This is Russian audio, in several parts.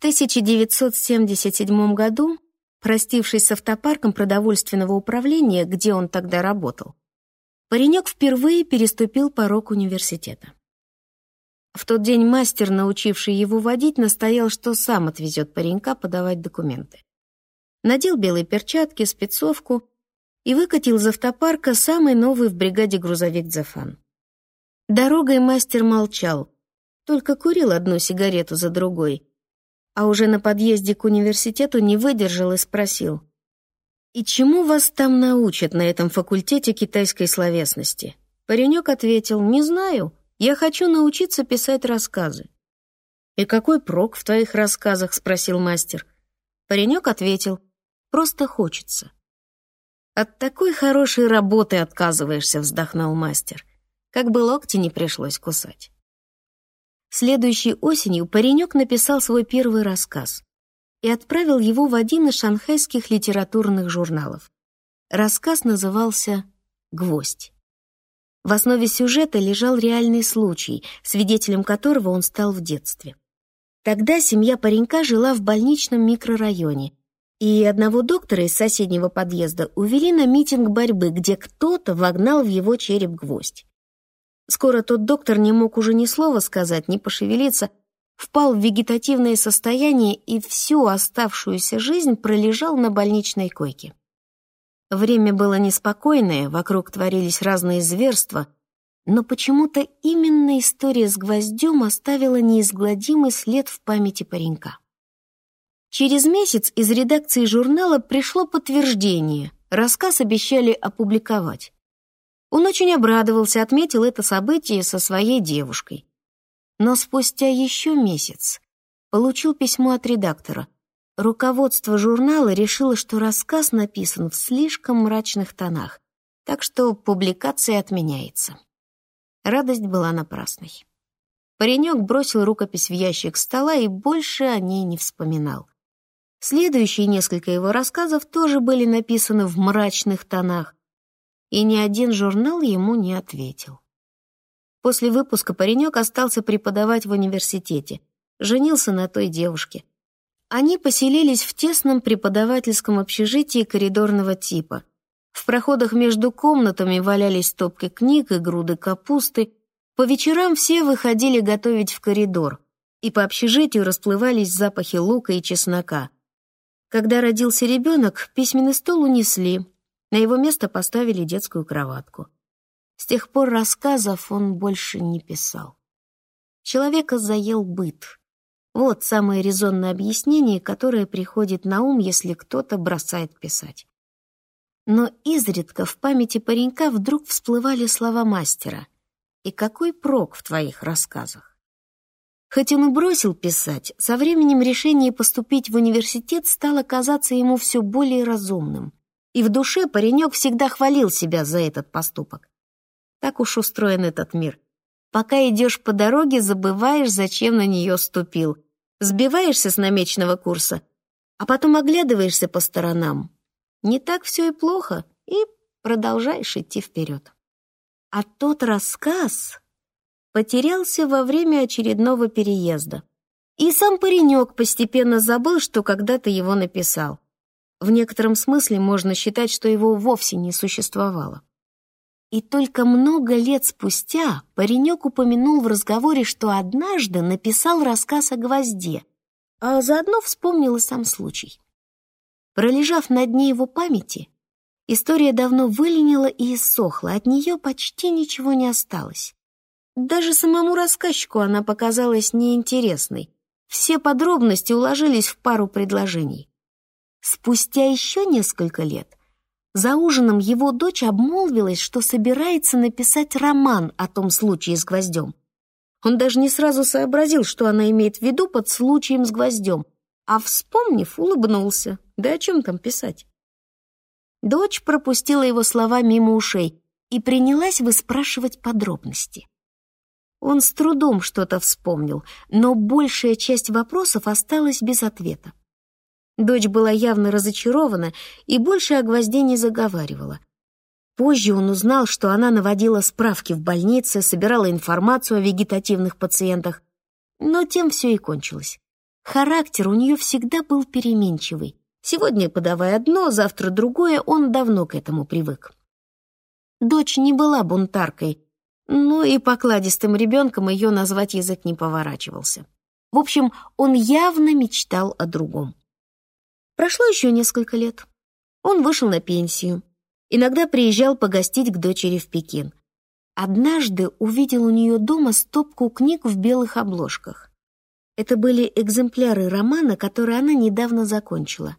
1977 году, простившись с автопарком продовольственного управления, где он тогда работал, паренек впервые переступил порог университета. В тот день мастер, научивший его водить, настоял, что сам отвезет паренька подавать документы. Надел белые перчатки, спецовку и выкатил из автопарка самый новый в бригаде грузовик «Дзефан». Дорогой мастер молчал, только курил одну сигарету за другой, а уже на подъезде к университету не выдержал и спросил, «И чему вас там научат на этом факультете китайской словесности?» Паренек ответил, «Не знаю, я хочу научиться писать рассказы». «И какой прок в твоих рассказах?» — спросил мастер. Паренек ответил, «Просто хочется». «От такой хорошей работы отказываешься», — вздохнул мастер как бы локти не пришлось кусать. Следующей осенью паренек написал свой первый рассказ и отправил его в один из шанхайских литературных журналов. Рассказ назывался «Гвоздь». В основе сюжета лежал реальный случай, свидетелем которого он стал в детстве. Тогда семья паренька жила в больничном микрорайоне, и одного доктора из соседнего подъезда увели на митинг борьбы, где кто-то вогнал в его череп гвоздь. Скоро тот доктор не мог уже ни слова сказать, ни пошевелиться, впал в вегетативное состояние и всю оставшуюся жизнь пролежал на больничной койке. Время было неспокойное, вокруг творились разные зверства, но почему-то именно история с гвоздем оставила неизгладимый след в памяти паренька. Через месяц из редакции журнала пришло подтверждение, рассказ обещали опубликовать. Он очень обрадовался, отметил это событие со своей девушкой. Но спустя еще месяц получил письмо от редактора. Руководство журнала решило, что рассказ написан в слишком мрачных тонах, так что публикация отменяется. Радость была напрасной. Паренек бросил рукопись в ящик стола и больше о ней не вспоминал. Следующие несколько его рассказов тоже были написаны в мрачных тонах, и ни один журнал ему не ответил. После выпуска паренек остался преподавать в университете, женился на той девушке. Они поселились в тесном преподавательском общежитии коридорного типа. В проходах между комнатами валялись стопки книг и груды капусты. По вечерам все выходили готовить в коридор, и по общежитию расплывались запахи лука и чеснока. Когда родился ребенок, письменный стол унесли, на его место поставили детскую кроватку. С тех пор рассказов он больше не писал. Человека заел быт. Вот самое резонное объяснение, которое приходит на ум, если кто-то бросает писать. Но изредка в памяти паренька вдруг всплывали слова мастера. «И какой прок в твоих рассказах?» Хоть он и бросил писать, со временем решение поступить в университет стало казаться ему все более разумным и в душе паренек всегда хвалил себя за этот поступок. Так уж устроен этот мир. Пока идешь по дороге, забываешь, зачем на нее ступил. Сбиваешься с намеченного курса, а потом оглядываешься по сторонам. Не так все и плохо, и продолжаешь идти вперед. А тот рассказ потерялся во время очередного переезда. И сам паренек постепенно забыл, что когда-то его написал. В некотором смысле можно считать, что его вовсе не существовало. И только много лет спустя паренек упомянул в разговоре, что однажды написал рассказ о гвозде, а заодно вспомнил и сам случай. Пролежав на дне его памяти, история давно выленила и иссохла, от нее почти ничего не осталось. Даже самому рассказчику она показалась неинтересной. Все подробности уложились в пару предложений. Спустя еще несколько лет за ужином его дочь обмолвилась, что собирается написать роман о том случае с гвоздем. Он даже не сразу сообразил, что она имеет в виду под случаем с гвоздем, а, вспомнив, улыбнулся. Да о чем там писать? Дочь пропустила его слова мимо ушей и принялась выспрашивать подробности. Он с трудом что-то вспомнил, но большая часть вопросов осталась без ответа. Дочь была явно разочарована и больше о гвозде не заговаривала. Позже он узнал, что она наводила справки в больнице, собирала информацию о вегетативных пациентах, но тем все и кончилось. Характер у нее всегда был переменчивый. Сегодня подавая одно, завтра другое, он давно к этому привык. Дочь не была бунтаркой, но и покладистым ребенком ее назвать язык не поворачивался. В общем, он явно мечтал о другом. Прошло еще несколько лет. Он вышел на пенсию. Иногда приезжал погостить к дочери в Пекин. Однажды увидел у нее дома стопку книг в белых обложках. Это были экземпляры романа, который она недавно закончила.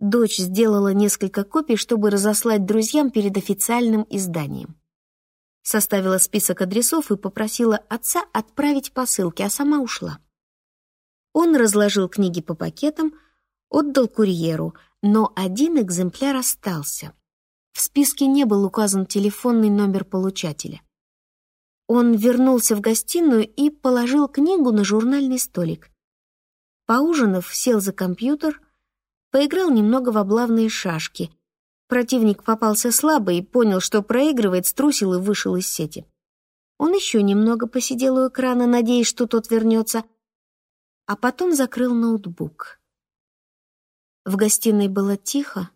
Дочь сделала несколько копий, чтобы разослать друзьям перед официальным изданием. Составила список адресов и попросила отца отправить посылки, а сама ушла. Он разложил книги по пакетам, отдал курьеру, но один экземпляр остался. В списке не был указан телефонный номер получателя. Он вернулся в гостиную и положил книгу на журнальный столик. Поужинав, сел за компьютер, поиграл немного в облавные шашки. Противник попался слабо и понял, что проигрывает, струсил и вышел из сети. Он еще немного посидел у экрана, надеясь, что тот вернется, а потом закрыл ноутбук. В гостиной было тихо,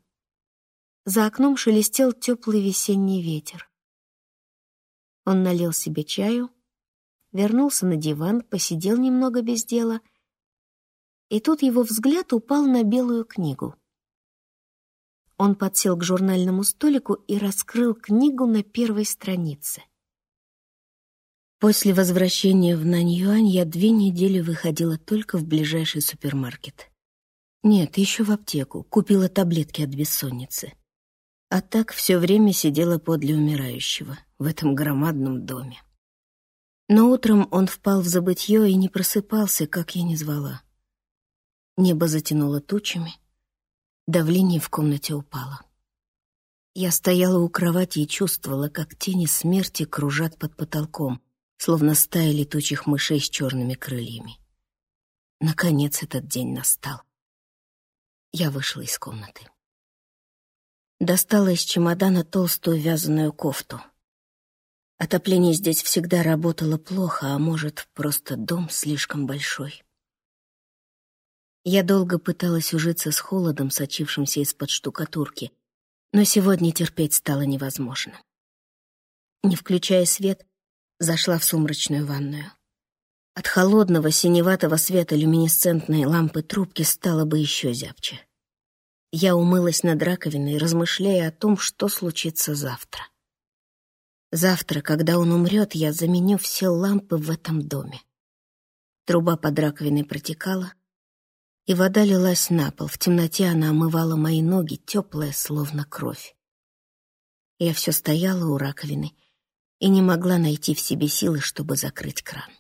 за окном шелестел теплый весенний ветер. Он налил себе чаю, вернулся на диван, посидел немного без дела, и тут его взгляд упал на белую книгу. Он подсел к журнальному столику и раскрыл книгу на первой странице. После возвращения в Наньюань я две недели выходила только в ближайший супермаркет. Нет, еще в аптеку. Купила таблетки от бессонницы. А так все время сидела подле умирающего в этом громадном доме. Но утром он впал в забытье и не просыпался, как я не звала. Небо затянуло тучами, давление в комнате упало. Я стояла у кровати и чувствовала, как тени смерти кружат под потолком, словно стая летучих мышей с черными крыльями. Наконец этот день настал. Я вышла из комнаты. Достала из чемодана толстую вязаную кофту. Отопление здесь всегда работало плохо, а может, просто дом слишком большой. Я долго пыталась ужиться с холодом, сочившимся из-под штукатурки, но сегодня терпеть стало невозможно. Не включая свет, зашла в сумрачную ванную. От холодного синеватого света люминесцентной лампы трубки стало бы еще зябче. Я умылась над раковиной, размышляя о том, что случится завтра. Завтра, когда он умрет, я заменю все лампы в этом доме. Труба под раковиной протекала, и вода лилась на пол. В темноте она омывала мои ноги, теплая, словно кровь. Я все стояла у раковины и не могла найти в себе силы, чтобы закрыть кран.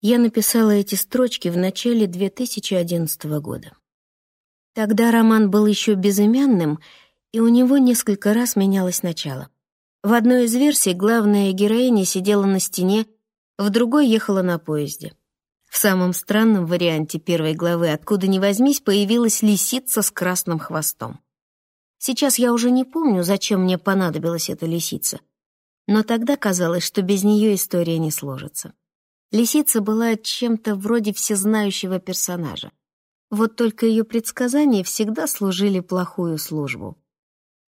Я написала эти строчки в начале 2011 года. Тогда роман был еще безымянным, и у него несколько раз менялось начало. В одной из версий главная героиня сидела на стене, в другой ехала на поезде. В самом странном варианте первой главы «Откуда ни возьмись» появилась лисица с красным хвостом. Сейчас я уже не помню, зачем мне понадобилась эта лисица — но тогда казалось, что без нее история не сложится. Лисица была чем-то вроде всезнающего персонажа. Вот только ее предсказания всегда служили плохую службу.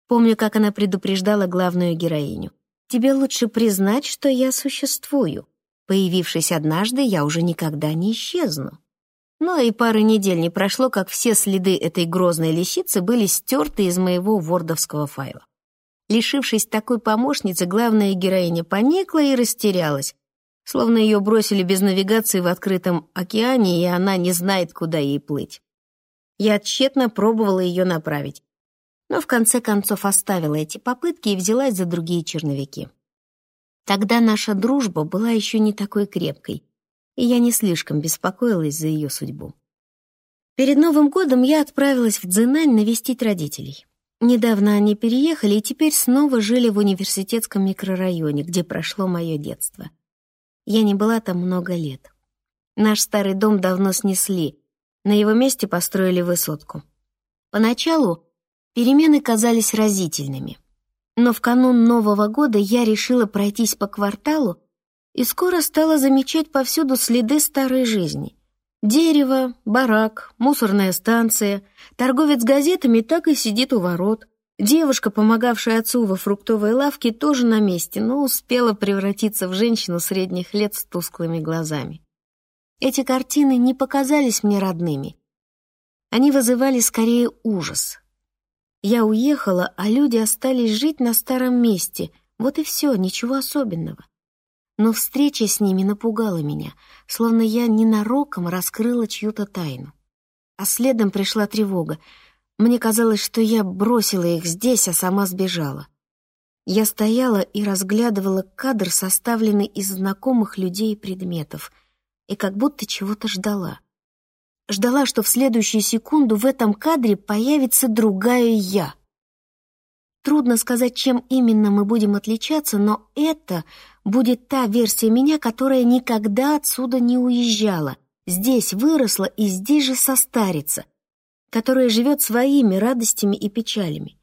Помню, как она предупреждала главную героиню. «Тебе лучше признать, что я существую. Появившись однажды, я уже никогда не исчезну». Но и пары недель не прошло, как все следы этой грозной лисицы были стерты из моего вордовского файла. Лишившись такой помощницы, главная героиня поникла и растерялась, словно ее бросили без навигации в открытом океане, и она не знает, куда ей плыть. Я тщетно пробовала ее направить, но в конце концов оставила эти попытки и взялась за другие черновики. Тогда наша дружба была еще не такой крепкой, и я не слишком беспокоилась за ее судьбу. Перед Новым годом я отправилась в Цзинань навестить родителей. Недавно они переехали и теперь снова жили в университетском микрорайоне, где прошло мое детство. Я не была там много лет. Наш старый дом давно снесли, на его месте построили высотку. Поначалу перемены казались разительными, но в канун Нового года я решила пройтись по кварталу и скоро стала замечать повсюду следы старой жизни. Дерево, барак, мусорная станция. Торговец газетами так и сидит у ворот. Девушка, помогавшая отцу во фруктовой лавке, тоже на месте, но успела превратиться в женщину средних лет с тусклыми глазами. Эти картины не показались мне родными. Они вызывали скорее ужас. Я уехала, а люди остались жить на старом месте. Вот и все, ничего особенного но встреча с ними напугала меня, словно я ненароком раскрыла чью-то тайну. А следом пришла тревога. Мне казалось, что я бросила их здесь, а сама сбежала. Я стояла и разглядывала кадр, составленный из знакомых людей и предметов, и как будто чего-то ждала. Ждала, что в следующую секунду в этом кадре появится другая я. Трудно сказать, чем именно мы будем отличаться, но это будет та версия меня, которая никогда отсюда не уезжала, здесь выросла и здесь же состарится, которая живет своими радостями и печалями.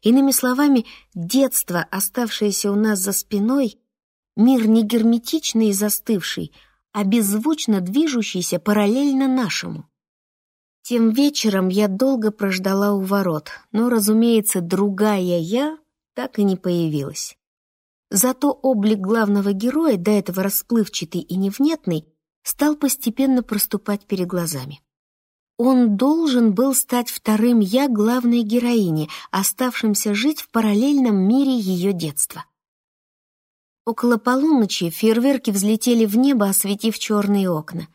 Иными словами, детство, оставшееся у нас за спиной, мир не герметичный и застывший, а беззвучно движущийся параллельно нашему. Тем вечером я долго прождала у ворот, но, разумеется, другая я так и не появилась. Зато облик главного героя, до этого расплывчатый и невнятный, стал постепенно проступать перед глазами. Он должен был стать вторым «я» главной героини, оставшимся жить в параллельном мире ее детства. Около полуночи фейерверки взлетели в небо, осветив черные окна.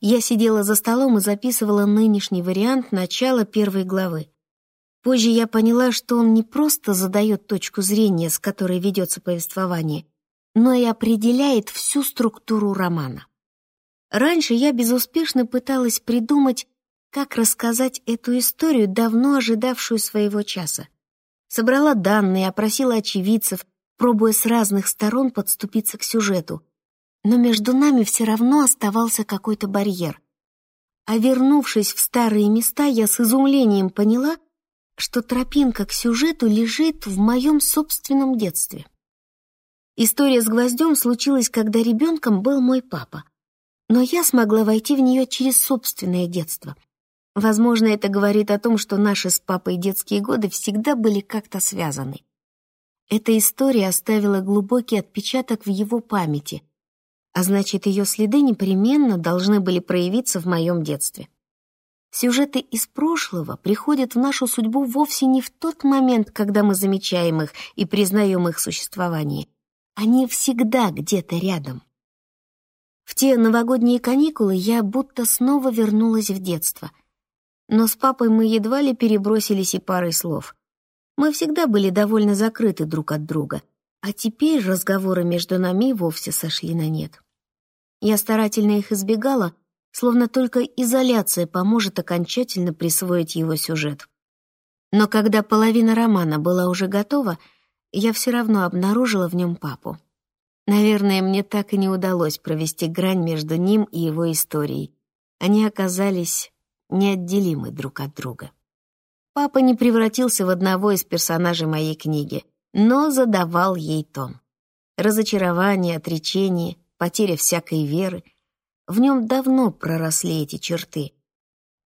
Я сидела за столом и записывала нынешний вариант начала первой главы. Позже я поняла, что он не просто задает точку зрения, с которой ведется повествование, но и определяет всю структуру романа. Раньше я безуспешно пыталась придумать, как рассказать эту историю, давно ожидавшую своего часа. Собрала данные, опросила очевидцев, пробуя с разных сторон подступиться к сюжету. Но между нами все равно оставался какой-то барьер. А вернувшись в старые места, я с изумлением поняла — что тропинка к сюжету лежит в моем собственном детстве. История с гвоздем случилась, когда ребенком был мой папа, но я смогла войти в нее через собственное детство. Возможно, это говорит о том, что наши с папой детские годы всегда были как-то связаны. Эта история оставила глубокий отпечаток в его памяти, а значит, ее следы непременно должны были проявиться в моем детстве. Сюжеты из прошлого приходят в нашу судьбу вовсе не в тот момент, когда мы замечаем их и признаем их существование. Они всегда где-то рядом. В те новогодние каникулы я будто снова вернулась в детство. Но с папой мы едва ли перебросились и парой слов. Мы всегда были довольно закрыты друг от друга, а теперь разговоры между нами вовсе сошли на нет. Я старательно их избегала, словно только изоляция поможет окончательно присвоить его сюжет. Но когда половина романа была уже готова, я все равно обнаружила в нем папу. Наверное, мне так и не удалось провести грань между ним и его историей. Они оказались неотделимы друг от друга. Папа не превратился в одного из персонажей моей книги, но задавал ей тон. Разочарование, отречение, потеря всякой веры — в нем давно проросли эти черты.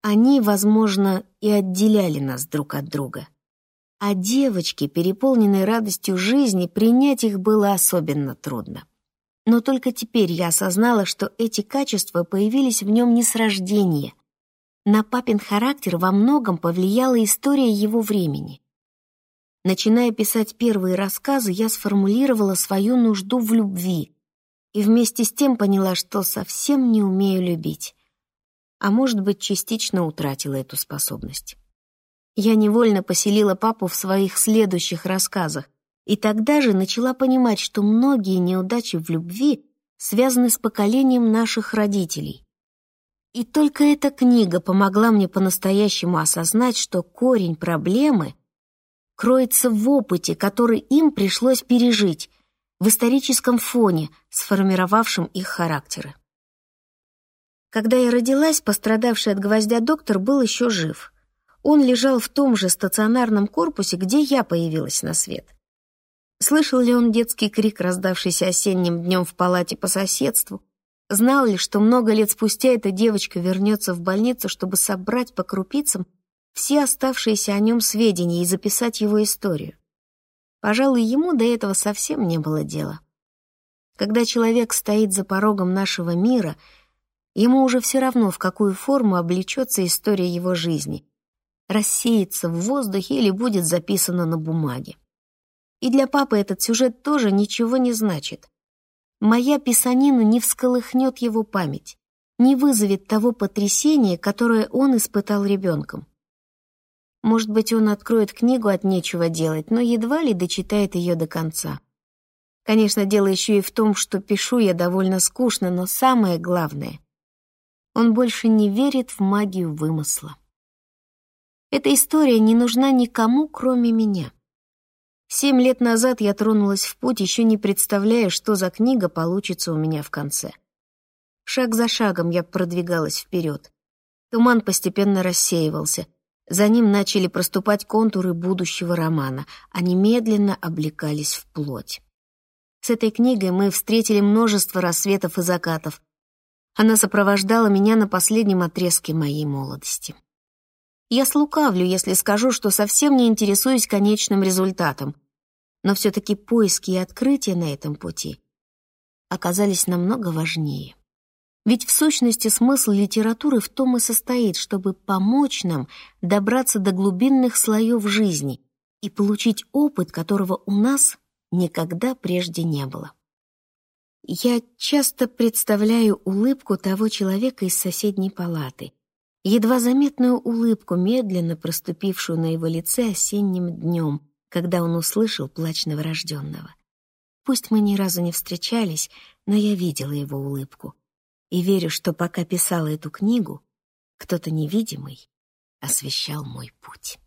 Они, возможно, и отделяли нас друг от друга. А девочке, переполненной радостью жизни, принять их было особенно трудно. Но только теперь я осознала, что эти качества появились в нем не с рождения. На папин характер во многом повлияла история его времени. Начиная писать первые рассказы, я сформулировала свою нужду в любви, и вместе с тем поняла, что совсем не умею любить, а может быть, частично утратила эту способность. Я невольно поселила папу в своих следующих рассказах, и тогда же начала понимать, что многие неудачи в любви связаны с поколением наших родителей. И только эта книга помогла мне по-настоящему осознать, что корень проблемы кроется в опыте, который им пришлось пережить, в историческом фоне, сформировавшем их характеры. Когда я родилась, пострадавший от гвоздя доктор был еще жив. Он лежал в том же стационарном корпусе, где я появилась на свет. Слышал ли он детский крик, раздавшийся осенним днем в палате по соседству? Знал ли, что много лет спустя эта девочка вернется в больницу, чтобы собрать по крупицам все оставшиеся о нем сведения и записать его историю? Пожалуй, ему до этого совсем не было дела. Когда человек стоит за порогом нашего мира, ему уже все равно, в какую форму облечется история его жизни. Рассеется в воздухе или будет записана на бумаге. И для папы этот сюжет тоже ничего не значит. Моя писанина не всколыхнет его память, не вызовет того потрясения, которое он испытал ребенком. Может быть, он откроет книгу от нечего делать, но едва ли дочитает ее до конца. Конечно, дело еще и в том, что пишу я довольно скучно, но самое главное — он больше не верит в магию вымысла. Эта история не нужна никому, кроме меня. Семь лет назад я тронулась в путь, еще не представляя, что за книга получится у меня в конце. Шаг за шагом я продвигалась вперед. Туман постепенно рассеивался. За ним начали проступать контуры будущего романа. Они медленно облекались в плоть. С этой книгой мы встретили множество рассветов и закатов. Она сопровождала меня на последнем отрезке моей молодости. Я слукавлю, если скажу, что совсем не интересуюсь конечным результатом, но все-таки поиски и открытия на этом пути оказались намного важнее. Ведь в сущности смысл литературы в том и состоит, чтобы помочь нам добраться до глубинных слоев жизни и получить опыт, которого у нас никогда прежде не было. Я часто представляю улыбку того человека из соседней палаты, едва заметную улыбку, медленно проступившую на его лице осенним днем, когда он услышал плач новорожденного. Пусть мы ни разу не встречались, но я видела его улыбку. И верю, что пока писала эту книгу, кто-то невидимый освещал мой путь.